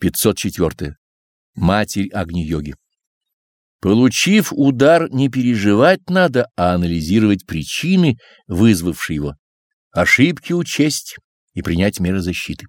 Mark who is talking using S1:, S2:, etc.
S1: 504. Матерь Агни-йоги. Получив удар, не переживать надо, а анализировать причины, вызвавшие его, ошибки учесть и принять меры защиты.